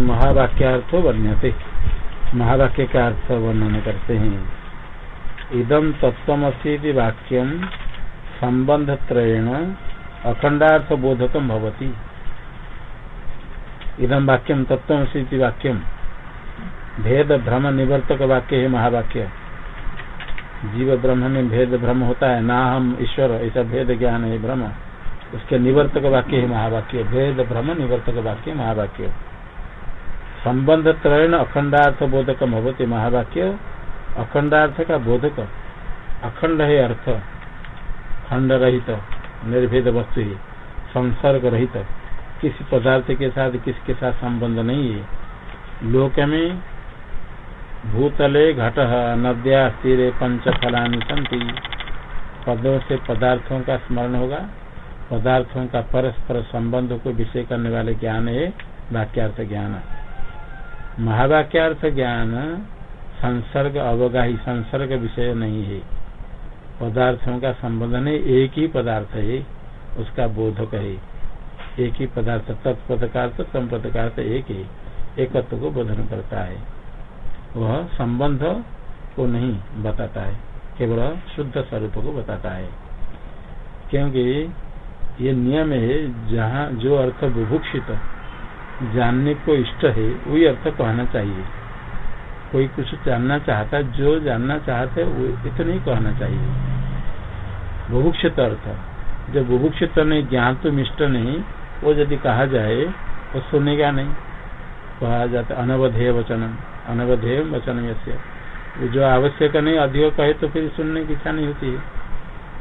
महावाक्यार्थो वर्ण्यते महावाक्य का अर्थ वर्णन करते हैं। इदम तत्वसी वाक्यम संबंध त्रयण अखंडार्थ बोधकम भवती। इदम वाक्यम तत्वसी वाक्यम भेद, भ्रम, निवर्तक वाक्य है महावाक्य। जीव ब्रह्म में भेद, भ्रम होता है। ना हम ईश्वर, ऐसा भेद, ज्ञान है, भ्रम। उसके निवर्तक वाक्य है महावाक्य। भेद, भ्रम, निवर्तक वाक्य, महावाक्य। संबंध त्रयण अखंडार्थ बोधक भवती महावाक्य। अखंडार्थ का बोधक अखंड है अर्थ खंड रहित निर्भेद वस्तु ही संसर्ग रहित किसी पदार्थ के साथ किसके साथ संबंध नहीं है। लोक में भूतले घट, नद्या, तीरे, पंच फलानी संति। पदों से पदार्थों का स्मरण होगा। पदार्थों का परस्पर संबंध को विषय करने वाले ज्ञान है, वाक्यार्थ ज्ञान। महावाक्यार्थ ज्ञान संसर्ग, अवगाही संसर्ग विषय नहीं है। पदार्थों का संबंध नहीं, एक ही पदार्थ है, उसका बोधक है। एक ही पदार्थ तत्पदकार संपदकार एक ही, एकत्व को बोधन करता है। वह संबंध को नहीं बताता है, केवल शुद्ध स्वरूप को बताता है। क्योंकि ये नियम है, जहाँ जो अर्थ बुभुक्षित जानने को इष्ट है, वही अर्थ कहना चाहिए। कोई कुछ जानना चाहता, जो जानना चाहते, वो इतना ही कहना चाहिए। बुभुक्षित अर्थ। जब बुभुक्षित नहीं ज्ञान तो मिष्ट नहीं, वो यदि कहा जाए तो सुनेगा नहीं। कहा जाता, अनवधेय वचन अनवधेय वचन जो आवश्यक नहीं, अधिक कहे तो फिर सुनने की इच्छा नहीं होती। है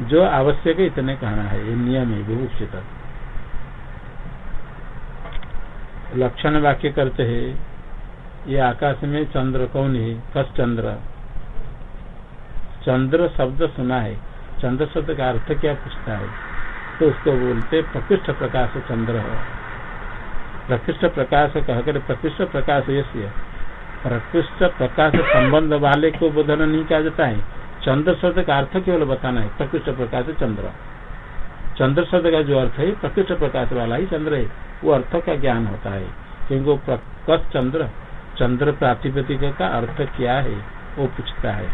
जो आवश्यक है, इतने कहना है। ये नियम है विभूषित लक्षण वाक्य करते है, ये आकाश में चंद्र कौन है? कस चंद्र चंद्र शब्द सुना है। चंद्र शब्द का अर्थ क्या पूछता है? तो उसको बोलते प्रकृष्ट प्रकाश चंद्र है। प्रकृष्ट प्रकाश कहकर प्रकृष्ट प्रकाश यश्य प्रकृष्ट प्रकाश संबंध वाले को बोधन नहीं किया जाता है। चंद्र शब्द का अर्थ केवल बताना है, प्रकृष्ट प्रकाश चंद्र। चंद्र शब्द का जो अर्थ है प्रकृष्ट प्रकाश वाला ही चंद्र है। वो अर्थ का ज्ञान होता है। क्योंकि प्रकट चंद्र चंद्र प्रातिपदिक का अर्थ क्या है, वो पूछता है।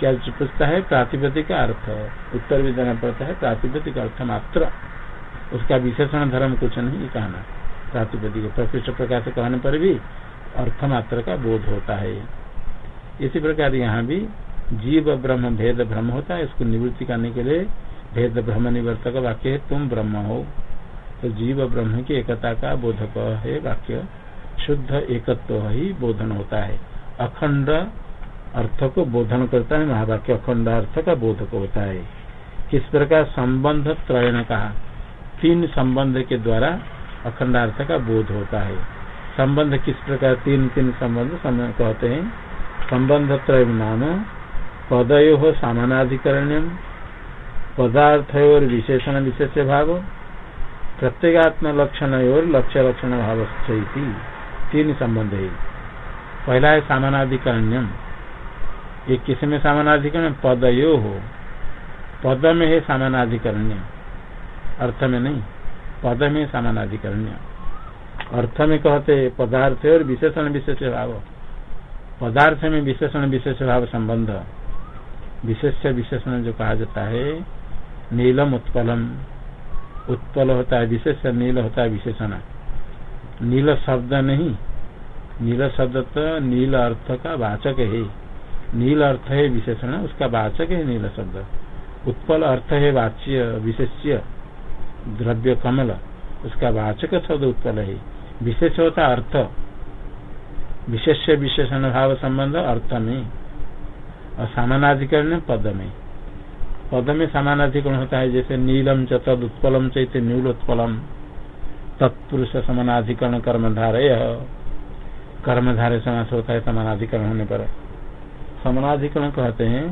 क्या पूछता है? प्रातिपदिक अर्थ। उत्तर भी देना पड़ता है, प्रातिपदिक अर्थ मात्र। उसका विशेषण धर्म कुछ नहीं कहना। प्रातिपदिक, प्रकृष्ट प्रकाश कहने पर भी अर्थ मात्र का बोध होता है। इसी प्रकार यहाँ भी जीव ब्रह्म भेद ब्रह्म होता है, इसको निवृत्ति करने के लिए भेद ब्रह्म निवर्तक वाक्य है, तुम ब्रह्म हो। तो जीव ब्रह्म की एकता का बोधक है वाक्य। शुद्ध एकत्व ही बोधन होता है। अखंड अर्थ को बोधन करता है, महावाक्य अखंड अर्थ का बोधक होता है। किस प्रकार संबंध त्रयण कहा तीन संबंध के द्वारा अखंडार्थ का बोध होता है। संबंध किस प्रकार? तीन तीन संबंध कहते हैं। संबंध त्रय नाम, पदयो सामानाधिकरण्यम पदार्थयोर विशेषण विशेष भाव प्रत्येगात्म लक्षण और लक्ष्य लक्षण भाव तीन संबंध है पहला है सामानाधिकरण्यम। ये किसमें सामानाधिकरण पदयो। हो पद में है सामानाधिकरण्य अर्थ में नहीं पद में सामानाधिकरण्य अर्थ में कहते पदार्थ और विशेषण विशेष भाव पदार्थ में विशेषण विशेष भाव संबंध विशेष विशेषण जो कहा जाता है नीलम उत्पलम। उत्पल होता है विशेष नील होता है विशेषण। नील शब्द नहीं। नील शब्द तो नील अर्थ का वाचक है। नील अर्थ है विशेषण, उसका वाचक है नील शब्द। उत्पल अर्थ है वाच्य, विशेष्य, द्रव्य कमल, उसका वाचक शब्द उत्पल है। विशेष होता अर्थ। विशेष विशेषण भाव संबंध अर्थ में। और सामानाधिकरण पद में। पद में समानाधिकरण होता है जैसे नीलम च तद उत्पलम चैत नीलोत्पलम तत्पुरुष समानाधिकरण कर्मधारय। कर्मधारय समास होता है समानाधिकरण होने पर। समानाधिकरण कहते हैं,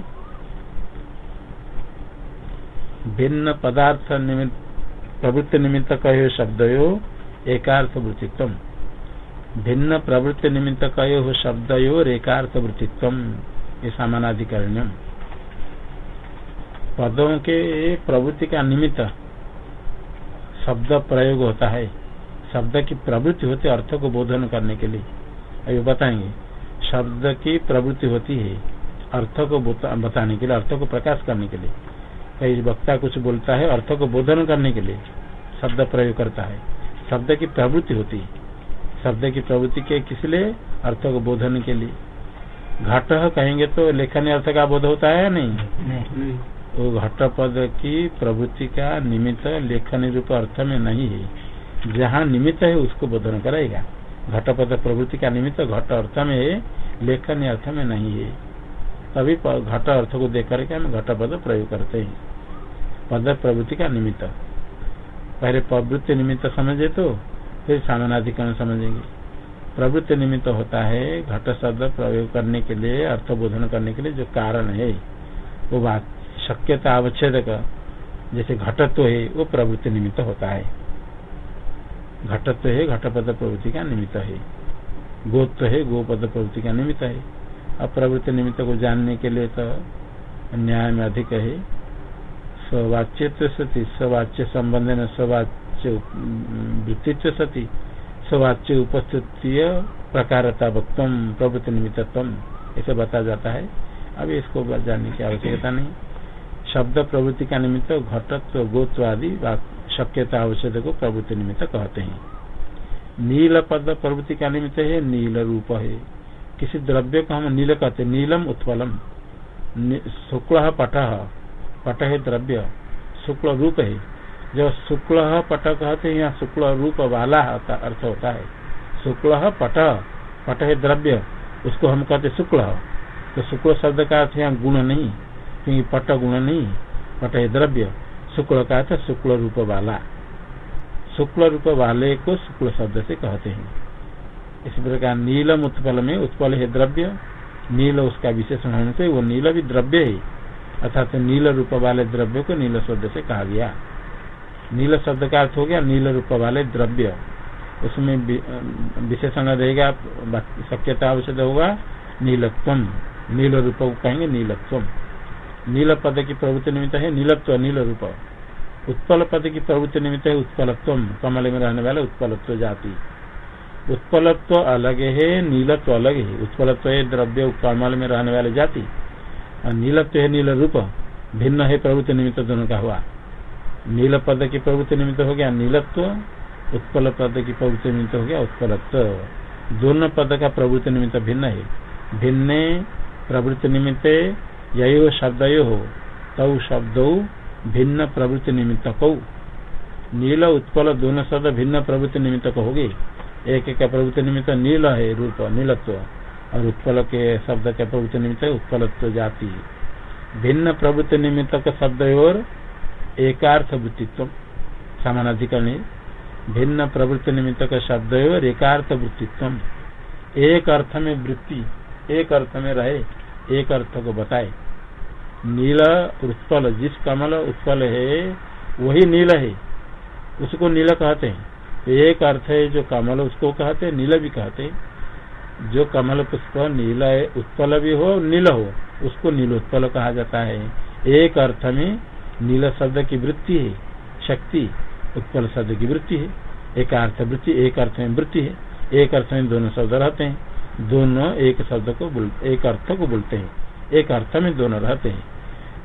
भिन्न पदार्थ निमित्त प्रवृत्ति निमित्त कहो शब्दयो एकार्थ वृत्तित्व भिन्न प्रवृत्ति निमित्त कयो शब्दयो एकार्थ वृत्तित्व ये सामानाधिकरण्यम। पदों के प्रवृत्ति का निमित्त शब्द प्रयोग होता है। शब्द की प्रवृत्ति होती है अर्थ को बोधन करने के लिए। अभी बताएँगे। शब्द की प्रवृत्ति होती है अर्थ को बताने के लिए अर्थ को प्रकाश करने के लिए। कई वक्ता कुछ बोलता है अर्थ को बोधन करने के लिए। शब्द प्रयोग करता है। शब्द की प्रवृत्ति होती है। शब्द की प्रवृत्ति के किस लिए? अर्थ को बोधन के लिए। घट कहेंगे तो लेखन अर्थ का बोध होता है या नहीं, नहीं। वो घट पद की प्रवृत्ति का निमित्त लेखन रूप अर्थ में नहीं है। जहाँ निमित्त है, उसको बोधन कराएगा घट पद प्रवृत्ति का निमित्त घट अर्थ में है, लेखन अर्थ में नहीं है। तभी घट अर्थ को देख करके हम घट पद प्रयोग करते हैं। पद प्रवृत्ति का निमित्त। पहले प्रवृत्ति निमित्त समझे तो फिर सामानाधिकरण समझेंगे। प्रवृत्ति निमित्त होता है घट शब्द प्रयोग करने के लिए अर्थ बोधन करने के लिए जो कारण है, वो बात शक्यता अवच्छेद जैसे घटत्व तो है, वो प्रवृत्ति निमित्त होता है। घटत्व तो है, घटपद प्रवृत्ति का निमित्त है। गोत्व तो है, गोपद प्रवृत्ति का निमित्त है। अब प्रवृत्ति निमित्त को जानने के लिए तो न्याय में अधिक है। स्ववाच्य सती, स्ववाच्य संबंध में स्ववाच्य वृत्तित्व सती, स्ववाच्य उपस्थिति प्रकारता वक्तम प्रवृत्ति निमित्तम ऐसे बता जाता है। अभी इसको जानने की आवश्यकता नहीं। शब्द प्रवृत्ति का निमित्त घटत्व, गोत्व आदि शक्यता आवश्यक को प्रवृत्ति निमित्त कहते हैं। नील पद प्रवृत्ति का निमित्त है, नील रूप है। किसी द्रव्य को हम नील कहते नीलम उत्पलम। शुक्ल पट पट है द्रव्य, शुक्ल रूप है। जब शुक्ल पट कहते हैं यहाँ शुक्ल रूप वाला का अर्थ होता है। शुक्ल पट पट है द्रव्य, उसको हम कहते शुक्ल। तो शुक्ल शब्द का अर्थ यहाँ गुण नहीं। क्योंकि पट गुण नहीं पट है द्रव्य, शुक्ल का था शुक्ल रूप वाला। शुक्ल रूप वाले को शुक्ल शब्द से कहते हैं। इसी प्रकार नीलम उत्पल में उत्पल है द्रव्य, नील उसका विशेषण होने से वो नील भी द्रव्य है। अर्थात नील रूप वाले द्रव्य को नील शब्द से कहा गया। नील शब्द का अर्थ हो गया नील रूप वाले द्रव्य। उसमें विशेषण रहेगा शक्यता आवश्यक होगा नीलत्व नील रूप कहेंगे नीलत्व नील पद की प्रवृत्ति निमित्त है नीलत्व नील रूप उत्पल पद की प्रवृत्ति निमित्त है उत्पलत्व कमल में रहने वाले उत्पलत्व जाति उत्पलत्व अलग है नीलत्व अलग है उत्पलत्व है द्रव्य कमल में रहने वाले जाति और नीलत्व है नील रूप भिन्न है प्रवृत्ति निमित्त दोनों का हुआ नील पद की प्रवृत्ति निमित्त हो गया नीलत्व उत्पल पद की प्रवृत्ति निमित्त हो गया उत्पलत्व दोनों पद का प्रवृत्ति निमित्त भिन्न है भिन्न प्रवृत्ति निमित्त यो शब्द हो तौ शब्द भिन्न प्रवृत्ति निमित्त कौ नील उत्पल दोनों शब्द भिन्न प्रवृत्ति निमित्त होगी एक एक का प्रवृत्ति निमित्त नील है रूप, नीलत्व, और उत्पल के शब्द के प्रवृत्ति निमित्त उत्पलत्व जाति। भिन्न प्रवृत्ति निमित्त के शब्द और एकार्थ वृत्तित्व समानाधिकरण। भिन्न प्रवृत्ति निमित्त का शब्द और एकार्थ वृत्तित्व एक अर्थ में वृत्ति, एक अर्थ में रहे, एक अर्थ को बताए। नील उत्पल, जिस कमल उत्पल है, वही नील है। उसको नील कहते हैं। तो एक अर्थ है जो कमल उसको कहते हैं, नील भी कहते हैं। जो कमल पुष्प नील उत्पल भी हो, नील हो, उसको नील उत्पल कहा जाता है। एक अर्थ में नील शब्द की वृत्ति है, शक्ति, उत्पल शब्द की वृत्ति है। एक अर्थ वृत्ति, एक अर्थ में वृत्ति है। एक अर्थ में दोनों शब्द रहते हैं। दोनों एक शब्द को एक अर्थ को बोलते हैं। एक अर्थ में दोनों रहते हैं।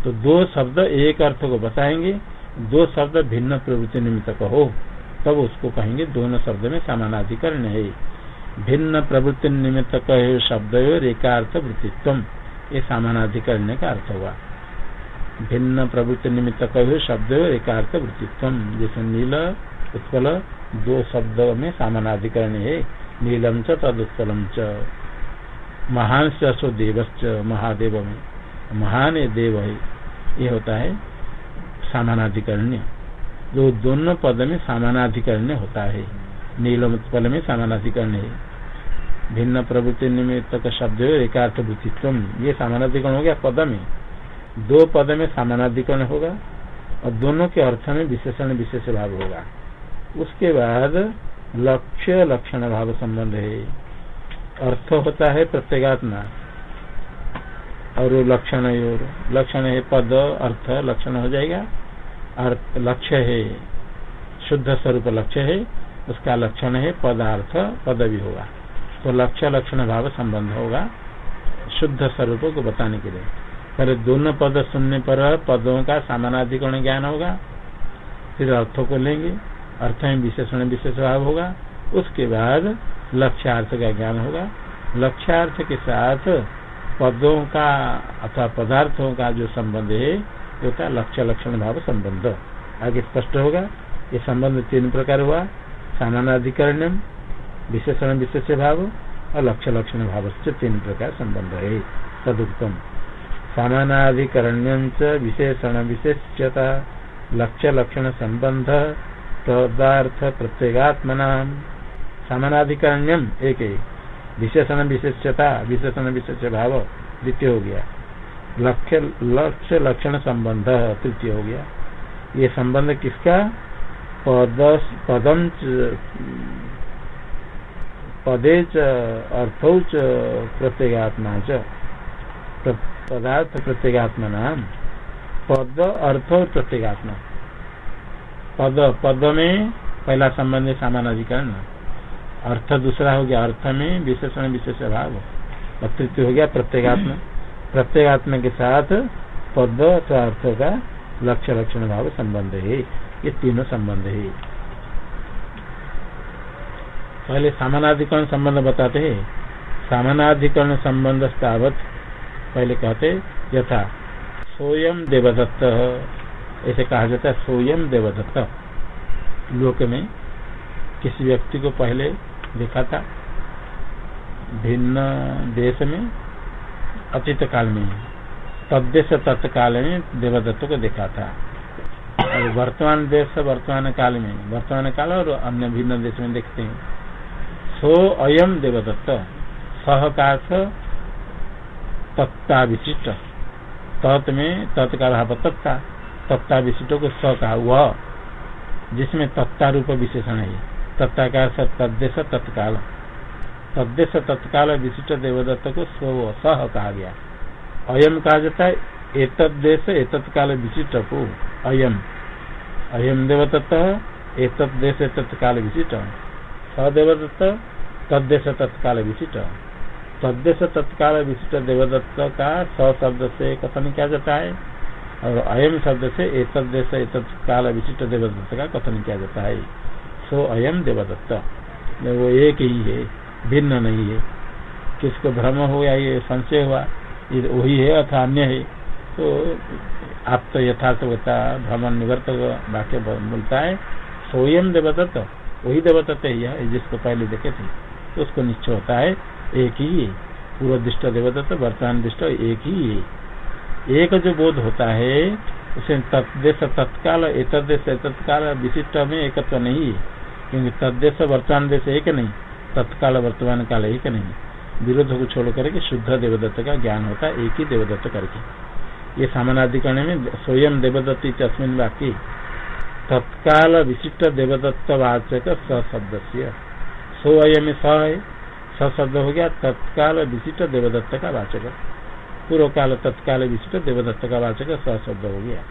तो दो शब्द एक अर्थ को बताएँगे, दो शब्द भिन्न प्रवृत्ति निमित्त हो, तब उसको कहेंगे दोनों शब्द में समानाधिकरण है। भिन्न प्रवृत्ति निमित्त कहे शब्द एकार्थ वृत्तित्व, ये समानाधिकरण का अर्थ हुआ। भिन्न प्रवृत्ति निमित्त कहे शब्द एकार्थ वृत्तित्व, जैसे नील उत्पल दो शब्द में समानाधिकरण है, नीलम च तद उत्पलम च। महान से देवश्च महादेव में महान देव है। ये होता है सामानाधिकरण्य। जो दोनों पद में सामानाधिकरण्य होता है। नीलम पद में सामानाधिकरण है। भिन्न प्रवृत्ति निमित्त का शब्द एकार्थ बुद्धित्व ये सामानाधिकरण हो गया पद में। दो पद में सामानाधिकरण होगा और दोनों के अर्थ में विशेषण विशेष भाव होगा। उसके बाद लक्ष्य लक्षण भाव संबंध है। अर्थ होता है प्रत्येगात्मा। और लक्षण लक्षण है पद, अर्थ, लक्षण हो जाएगा। अर्थ, लक्ष्य है। शुद्ध स्वरूप लक्ष्य है। उसका लक्षण है पदार्थ, पद भी होगा। तो लक्ष्य, लक्षण, भाव संबंध होगा। शुद्ध स्वरूप को बताने के लिए। पहले दोनों पद सुनने पर पदों का सामानाधिकरण ज्ञान होगा। फिर अर्थों को लेंगे। अर्थ में विशेषण, विशेष भाव होगा। उसके बाद लक्ष्यार्थ का ज्ञान होगा। लक्ष्यार्थ के साथ पदों का अथवा पदार्थों का जो संबंध है होता लक्ष्य लक्षण भाव संबंध। आगे स्पष्ट होगा, ये संबंध तीन प्रकार हुआ सामानाधिकरण विशेषण विशेष भाव और लक्ष्य लक्षण भाव। से तीन प्रकार संबंध है, तदुक्तम। सामानाधिकरण्य विशेषण विशेषता लक्ष्य लक्षण संबंध, पदार्थ प्रत्येगात्मना सामानाधिकरण्यम एक विशेषण विशेषता, विशेषण विशेष भाव, द्वितीय हो गया। लक्ष्य लक्ष्य, लक्षण संबंध, तृतीय हो गया। ये संबंध किसका? पद पदम पदे च, अर्थौ च, प्रत्येगात्मा च। पदार्थ प्रत्येगात्मा नाम। पद, अर्थ और प्रत्येगात्मा। पद पद में पहला संबंध सामानाधिकरण। अर्थ दूसरा हो गया अर्थ में विशेषण विशेष भाव। तृतीय हो गया प्रत्येगात्म। प्रत्येगात्म के साथ पद अथवा अर्थ का लक्ष्य लक्षण भाव संबंध है। ये तीनों संबंध है। पहले सामानाधिकरण संबंध बताते हैं। सामानाधिकरण संबंध स्थावत पहले कहते यथा सोयम देवदत्त। ऐसे कहा जाता है सोयम देवदत्त। लोक में किसी व्यक्ति को पहले देखा था। भिन्न देश में, अतीत काल में, तद्देश तत्काल में देवदत्त को देखा था। और वर्तमान देश, वर्तमान काल में, वर्तमान काल और अन्य भिन्न देश में देखते हैं। सो अयम देवदत्त सह का तत्ता विशिष्ट तत् में तत्का भाव तत्ता तत्ता विशिष्ट को स कहा वह जिसमें तत्ता रूप विशेषण है। तत्ता का तद्देश तत्काल। तद्देश तत्काल विशिष्ट देवदत्त को स्व सह कहा गया अयम कहा जाता है एतद देश, एतत् काल विशिष्ट को अयम। अयम देवदत्त एतद देश तत्काल विशिष्ट। सदेवदत्त, तद्देश तत्काल विशिष्ट। तद्देश तत्काल विशिष्ट देवदत्त का स शब्द से कथन किया जाता है? और अयम शब्द से एतद देश, एतत् विशिष्ट देवदत्त का कथन किया जाता है? सो अयम देवदत्त। वो एक ही है, भिन्न नहीं है। किसको भ्रम हो या ये संशय हुआ, ये वही है अथा अन्य है। तो आप तो यथार्थ होता भ्रमण निवर्त वाक्य बोलता है सोयम देवदत्त, वही देवदत्त है यह, जिसको पहले देखे थे। तो उसको निश्चय होता है, एक ही है। पूर्व दृष्ट देवदत्त वर्तमान दृष्ट एक ही है। एक जो बोध होता है, उसे तत्देश तत्काल एतदेश तत्काल विशिष्ट में एकत्व नहीं है। क्योंकि तद्देश वर्तमान देश एक नहीं, तत्काल वर्तमान काल एक नहीं। विरोध को छोड़ करके शुद्ध देवदत्त का ज्ञान होता है, एक ही देवदत्त करके। ये सामानाधिकरण में स्वयं देवदत्त अस्मिन वाक्य। तत्काल विशिष्ट देवदत्त वाचक सशब्द से स्वयं स है सशब्द हो गया तत्काल विशिष्ट देवदत्त का वाचक। पूर्व काल तत्काल विशिष्ट देवदत्त का वाचक सशब्द हो गया।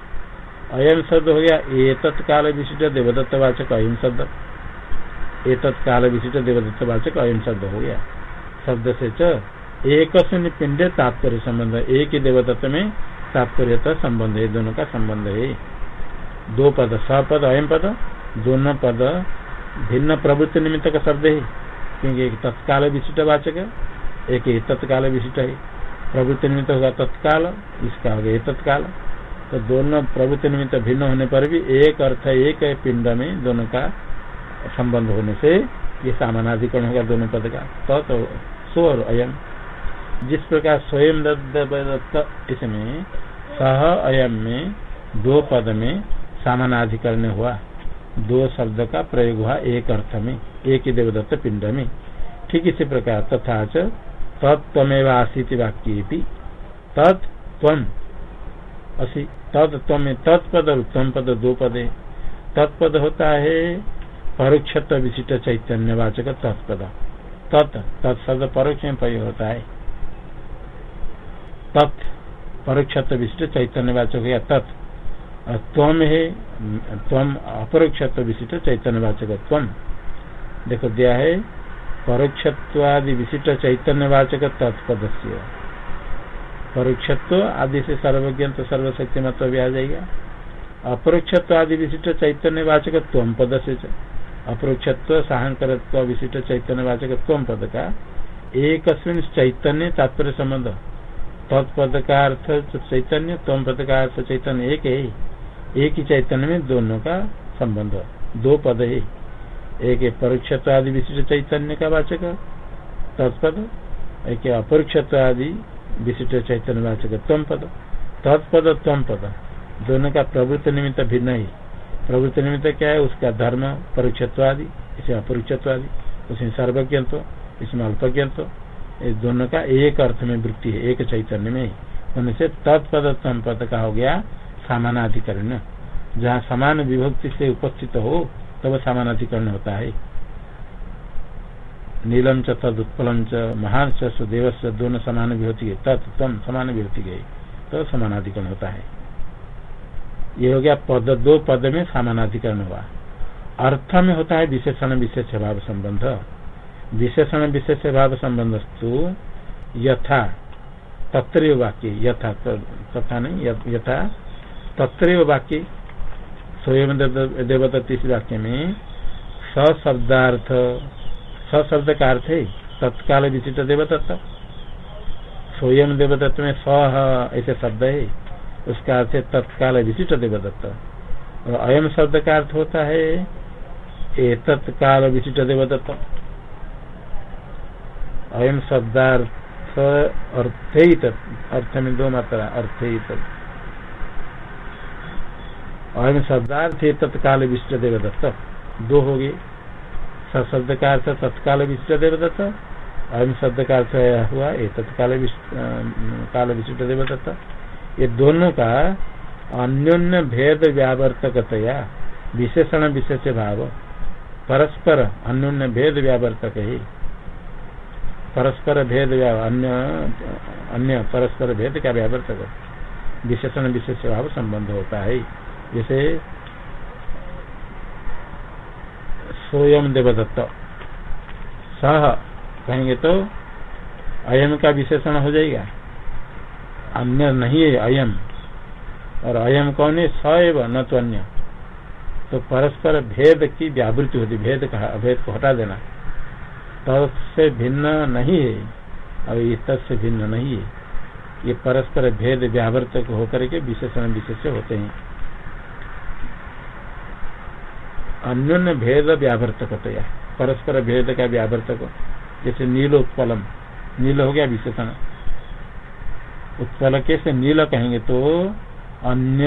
अयम शब्द हो गया ए तत्काल विशिष्ट देवदत्त वाचक अयम शब्द। एक काल विशिष्ट देवदत्त वाचक अयम शब्द हो गया। शब्द से च एक पिंडे तात्पर्य संबंध एक ही देवदत्त में तात्पर्य संबंध है। दोनों का संबंध है। दो पद सपद अयम पद, दोनों पद भिन्न प्रवृत्ति निमित्त का शब्द है। क्योंकि एक तत्काल विशिष्ट वाचक है, एक ही तत्काल विशिष्ट है। प्रवृत्ति निमित्त होगा तत्काल इसका हो गया तत्काल। तो दोनों प्रवृत्ति निमित्त भिन्न होने पर भी एक अर्थ एक पिंड में दोनों का संबंध होने से ये सामानाधिकरण होगा दोनों पद का। तो, तो सो और अयम। जिस प्रकार स्वयं दत्त इसमें सह अयम में दो पद में सामानाधिकरण हुआ। दो शब्द का प्रयोग हुआ एक अर्थ में एक ही देवदत्त पिंड में। ठीक इसी प्रकार तथा तत्मेव आसी वाक्य तत्व असी तत्व तत्पद और उत्तम पद दो पदे। तत्पद होता है परोक्षत्व विशिष्ट चैतन्य वाचक तत्पद। तत् तत्शब्द परोक्ष में प्रयोग होता है। तत् परोक्षत्व विशिष्ट चैतन्य वाचक या तत्। तम है तम अपरोक्षत्व विशिष्ट चैतन्य वाचक तम देखो, दिया है परोक्षत्वादि विशिष्ट चैतन्यवाचक तत्पद से आदि से सर्वज्ञ तो सर्वशक्ति मत भी आ जाएगा। अपरोक्षत्व आदि विशिष्ट चैतन्य वाचक तम पद से। अपरोक्षत्व साहंकरत्व विशिष्ट चैतन्य वाचक पद का एक चैतन्य तात्पर्य संबंध। तत्पद का अर्थ चैतन्य तम पद का अर्थ चैतन्य एक है। एक ही चैतन्य में दोनों का संबंध। दो पद है। एक परोक्षत्व आदि विशिष्ट चैतन्य का वाचक, तत्पद। एक अपरोक्षत्व आदि विशिष्ट चैतन्य वाचक तम पद। तत्पद तम पद। दोनों का प्रवृत्ति निमित्त भिन्न ही। प्रवृत्ति निमित्त क्या है? उसका धर्म, परोक्षत्वादि इसमें अपरोक्षत्वादि, उसमें सर्वज्ञत्व, इसमें अल्पज्ञत्व इस दोनों का एक अर्थ में वृत्ति है, एक चैतन्य में होने से तत्पद पद का हो गया सामानाधिकरण। जहाँ समान विभक्ति से उपस्थित हो, तब तो सामानाधिकरण होता है। नीलम च तद उत्पलम च महान च सुदेव दोनों समान विभूति गए तत्म समान विभूति गए तो समानाधिकरण होता है। ये हो गया पद, दो पद में समानाधिकरण हुआ। अर्थ में होता है विशेषण, विशेष भाव संबंध। विशेषण, विशेष भाव संबंध यथा तत्र वाक्य यथा तथा नहीं यथा तत्र वाक्य स्वयं देवदत्त इस वाक्य में, सशब्दार्थ, सशब्द का अर्थ है तत्काल विचित देवदत्त स्वयं देवदत्त में स ऐसे शब्द है। उसका अर्थ है तत्काल विशिष्ट देवदत्त। और अयम शब्द का अर्थ होता है, ए तत्काल विशिष्ट देवदत्त। अयम शब्दार्थ अर्थ ही अर्थ में दो मात्रा अर्थ ही अयम शब्दार्थ तत्काल विशिष्ट देवदत्त। दो हो गए। सशब्द का अर्थ तत्काल विशिष्ट देवदत्त। अयम शब्द का अर्थ हुआ ये तत्काल काल विशिष्ट देवदत्त। ये दोनों का अन्योन्य भेद व्यावर्तकतया, विशेषण विशेष भाव, परस्पर अन्योन्य भेद व्यावर्तक ही। परस्पर भेद अन्य अन्य परस्पर भेद का व्यावर्तक, विशेषण विशेष भाव संबंध होता है। जैसे स्वयं देवदत्त, सह कहेंगे तो अयम का विशेषण हो जाएगा। अन्य नहीं है, अयम। और अयम कौन है? सैव न तो अन्य तो परस्पर भेद की व्यावृत्ति होती, भेद का अभेद को हटा देना। तत्से भिन्न नहीं है। और ये तत्से भिन्न नहीं है। ये परस्पर भेद व्यावर्तक होकर के विशेषण विशेष होते हैं। अन्य भेद व्यावर्तक परस्पर भेद का व्यावर्तक जैसे नील उत्पलम नील हो गया विशेषण। उत्पल कैसे नील कहेंगे तो अन्य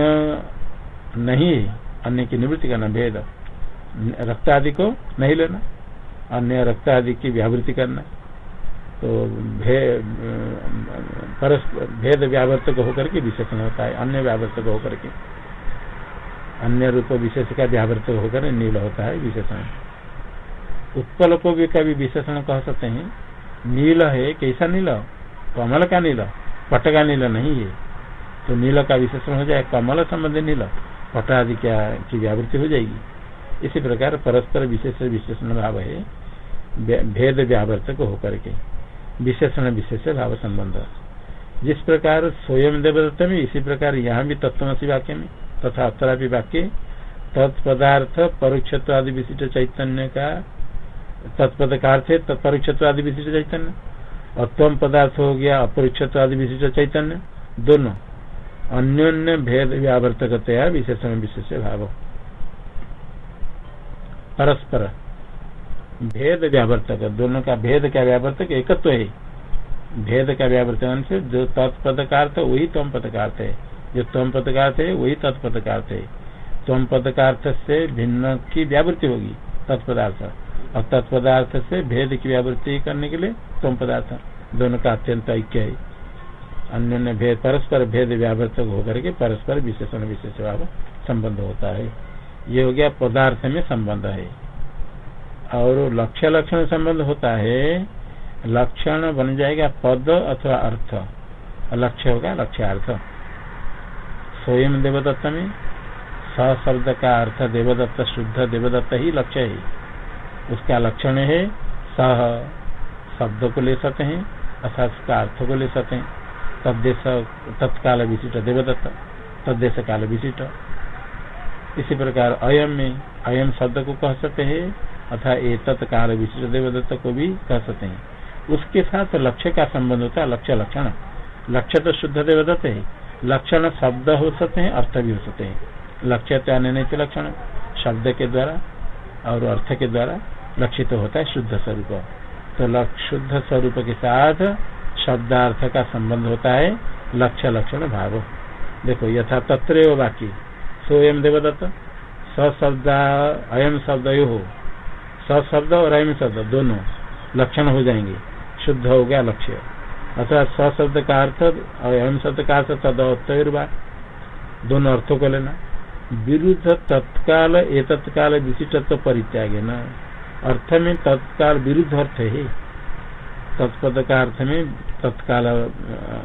नहीं, अन्य की निवृत्ति करना भेद। रक्त आदि को नहीं लेना, अन्य रक्त आदि की व्यावृत्ति करना। तो भेद व्यावर्तक होकर के विशेषण होता है, अन्य व्यावर्तक होकर के। अन्य रूप विशेष का व्यावर्तक होकर नील होता है विशेषण। उत्पल को भी कभी विशेषण कह सकते हैं, नील है, कैसा नील? कमल का नील। पट का नील नहीं है। तो नील का विशेषण हो जाए, कमल संबंधी नील। पट आदि क्या की व्यावृत्ति हो जाएगी। इसी प्रकार परस्पर विशेष विशेषण भाव है भेद व्यावर्तक होकर के। विशेषण विशेष भाव संबंध। जिस प्रकार स्वयं देवदत्त में इसी प्रकार यहाँ भी तत्वसी वाक्य में, तथा अतरापि वाक्य, तत्पदार्थ परोक्षत्वादि विशिष्ट चैतन्य का, तत्पद का अर्थ है तत्परोक्षत्वादि विशिष्ट चैतन्य। अत्वम पदार्थ हो गया अपरिक्षत आदि विशिष्ट चैतन्य, दोनों। अन्योन्य भेद व्यावर्तकतया विशेषण विशेष भाव। परस्पर। भेद व्यावर्तक, दोनों का भेद का व्यावर्तक? एकत्व है। भेद का व्यावर्तन से जो तत्पद का अर्थ वही तम पद का अर्थ है। जो तम पद का अर्थ है, वही तत्पद का अर्थ है। तम पद का अर्थ से भिन्न की व्यावृत्ति होगी, तत्पदार्थ। और तत्पदार्थ से भेद की व्यावृत्ति करने के लिए तम पदार्थ। दोनों का अत्यंत ऐक्य है। अन्य भेद, परस्पर भेद व्यावर्तक होकर के परस्पर विशेषण, विशेष भाव संबंध होता है। ये हो गया पदार्थ में संबंध है। और लक्ष्य लक्षण संबंध होता है। लक्षण बन जाएगा पद अथवा अर्थ। लक्ष्य होगा लक्ष्यार्थ। स्वयं देवदत्त में स शब्द का अर्थ देवदत्त, शुद्ध देवदत्त ही लक्ष्य है। उसका लक्षण है सह शब्द को ले सकते हैं, अर्थात उसका अर्थ को ले सकते हैं। तद्देश, तत्काल विशिष्ट देवदत्त, तद्देश काल विशिष्ट। इसी प्रकार अयम में अयम शब्द को कह सकते हैं अथा ए तत्काल विशिष्ट देवदत्त को भी कह सकते हैं। उसके साथ लक्ष्य का संबंध होता है, लक्ष्य लक्षण। लक्ष्य तो शुद्ध देवदत्त है। लक्षण शब्द हो सकते हैं, अर्थ भी हो सकते हैं। लक्ष्य त्यान लक्षण, शब्द के द्वारा और अर्थ के द्वारा लक्षित तो होता है शुद्ध स्वरूप। तो लक्ष शुद्ध स्वरूप के साथ शब्दार्थ का संबंध होता है, लक्ष्य लक्षण भाव। देखो, यथा तत्र बाकी सोयम देवदत्त सशब्द अयम शब्द यो हो सशब्द और अयम शब्द, दोनों लक्षण हो जाएँगे। शुद्ध हो गया लक्ष्य। अथवा सशब्द का अर्थ और अयम शब्द का अर्थ तद तदवा दोनों अर्थों को लेना। विरुद्ध तत्काल ए तत्काल विशिष्टत्व परित्याग न अर्थ में तत्काल विरुद्ध अर्थ है। तत्पद का अर्थ में तत्काल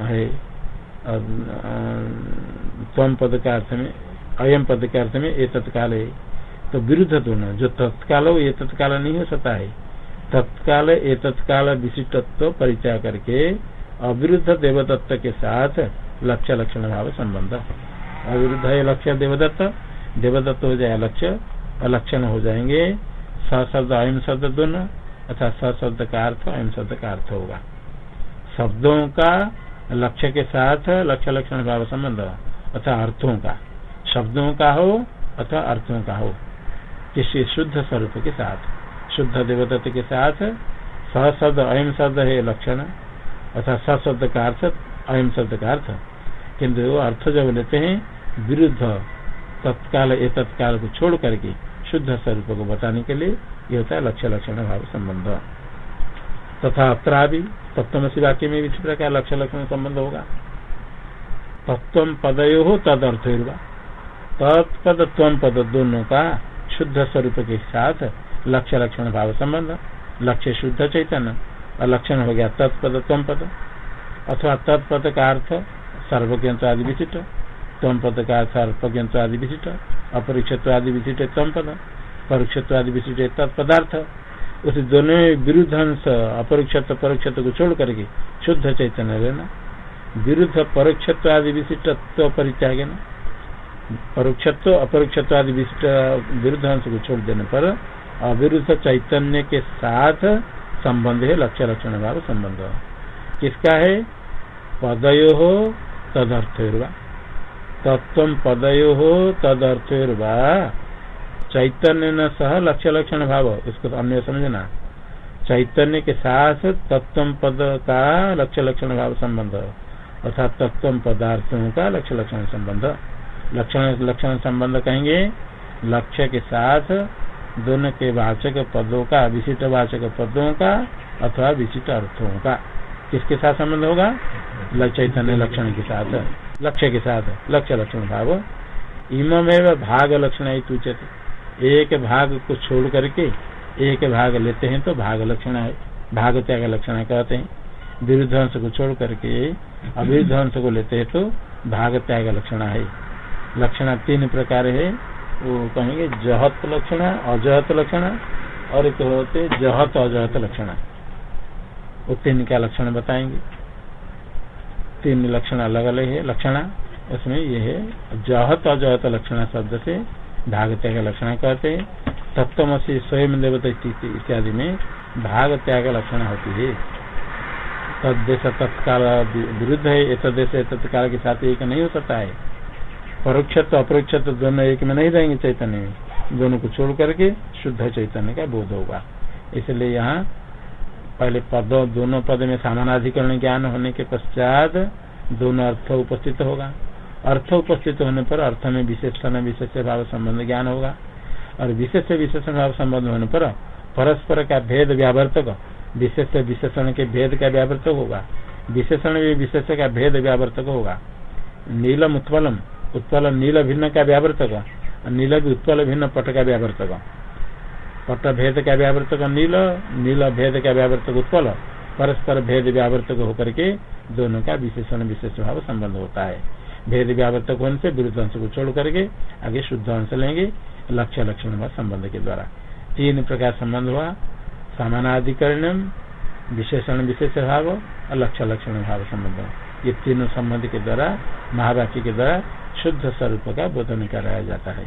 है। तम पद का अर्थ में अयम पद के अर्थ में ये तत्काल है। तो विरुद्ध दोनों जो तत्काल हो, ये तत्काल नहीं हो सकता है। तत्काल, ये तत्काल विशिष्टत्व परिचय करके अविरुद्ध देवदत्त के साथ लक्ष्य लक्षण भाव संबंध। अविरुद्ध है लक्ष्य देवदत्त देवदत्त हो जाए लक्ष्य अलक्षण हो जाएँगे। सशब्द अयम शब्द दोनों अर्थात सशब्द का अर्थ अयम शब्द का अर्थ होगा। शब्दों का लक्ष्य के साथ लक्ष्य लक्षण भाव संबंध अथवा अर्थों का। शब्दों का हो, अथवा अर्थों का हो। किसी शुद्ध स्वरूप के साथ, शुद्ध देवदत्त के साथ सशब्द अयम शब्द है लक्षण, अथवा सशब्द का अर्थ अयम शब्द का अर्थ। किन्तु अर्थ जब लेते हैं, विरुद्ध तत्काल ए तत्काल को छोड़ करके शुद्ध स्वरूप को बताने के लिए ये होता है लक्ष्य, लक्षण, भाव, संबंध। तथा अत्र भी तत्वसी वाक्य में भी इसी प्रकार लक्ष्य, लक्षण, संबंध होगा। तत्व पदयो हो तद अर्थ तत्पद तम पद दोनों का शुद्ध स्वरूप के साथ लक्ष्य, लक्षण, भाव, संबंध। लक्ष्य शुद्ध चैतन्य। और लक्षण हो गया तत्पद तम पद। अथवा तत्पद का अर्थ सर्वज्ञ आदि विशिष्ट। तम पद का अर्थ आदि विशिष्ट अपरिक्षत्व आदि विशिष्ट तम पद परोक्षत्व आदि विशिष्ट तत्पदार्थ। उस दोनों विरुद्ध अंश अपरिक्षत्व, परोक्षत्व को छोड़ करके शुद्ध चैतन्य लेना विरुद्ध परोक्षत्व आदि विशिष्टत्व परित्याग न परोक्षत्व अपरोक्षत्व आदि विशिष्ट विरुद्ध अंश को छोड़ देने पर अविरुद्ध चैतन्य के साथ संबंध है, लक्ष्य लक्षण भाव संबंध। किसका है? पदयो तदर्थ तत्व पदयो हो तदर्थ चैतन्य न सह लक्ष्य लक्षण भाव, इसको तो अन्य समझना। चैतन्य के साथ तत्व पद का लक्ष्य लक्षण भाव संबंध। अर्थात तत्व पदार्थों का लक्ष्य लक्षण संबंध। लक्षण लक्षण संबंध कहेंगे, लक्ष्य के साथ दोनों के वाचक पदों का, विशिष्ट वाचक पदों का अथवा विशिष्ट अर्थों का। किसके साथ संबंध होगा? चैतन्य लक्षण के साथ। लक्ष्य के साथ। लक्ष्य लक्षण भाव। इमें भाग लक्षण है उचित एक भाग को छोड़ करके एक भाग लेते हैं तो भाग लक्षण है। भाग त्याग लक्षण कहते हैं। विरुद्ध अंश को छोड़ करके अविरुद्ध अंश को लेते हैं तो भाग त्याग लक्षण है। लक्षण तीन प्रकार है। वो कहेंगे जहत लक्षण, अजहत लक्षण और एक होते जहत अजहत लक्षण। वो तीन का लक्षण बताएँगे? तीन लक्षण अलग अलग है। लक्षण उसमें ये है, जहत अजहत लक्षण शब्द से भाग त्याग लक्षण कहते हैं। तत्वसी स्वयं देवता इत्यादि में भाग त्याग लक्षण होती है। तदेश तत्काल विरुद्ध है। तदेश तत्काल के साथ एक नहीं हो सकता है। परोक्षत्व, अपरोक्षत्व दोनों एक में नहीं रहेंगे चैतन्य में। दोनों को छोड़ करके शुद्ध चैतन्य का बोध होगा। इसलिए यहाँ पहले पद, दोनों पद में सामानाधिकरण ज्ञान होने के पश्चात दोनों अर्थ उपस्थित होगा। अर्थ उपस्थित होने पर अर्थ में विशेषण विशेष भाव संबंध ज्ञान होगा। और विशेष विशेषण भाव संबंध होने पर परस्पर का भेद व्यावर्तक, विशेष विशेषण के भेद का व्यावर्तक होगा। विशेषण विशेष का भेद व्यावर्तक होगा। नीलम उत्पलम, उत्पल नील भिन्न का व्यावर्तक, नील भी उत्पल भिन्न पट का व्यावर्तक। पट भेद का व्यावर्तक नील नील भेद का व्यावर्तक उत्पल परस्पर भेद व्यावर्तक होकर के दोनों का विशेषण विशेष भाव संबंध होता है। भेद व्यावर्तक होने से विरुद्ध अंश को छोड़ करके आगे शुद्ध अंश लेंगे, लक्ष्य लक्षण संबंध के द्वारा। तीन प्रकार संबंध हुआ समानाधिकरण विशेषण विशेष भाव और लक्ष्य लक्षण भाव संबंध। ये तीनों संबंध के द्वारा, महावाक्य के द्वारा शुद्ध स्वरूप का बोधन कराया जाता है।